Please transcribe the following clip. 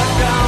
back down.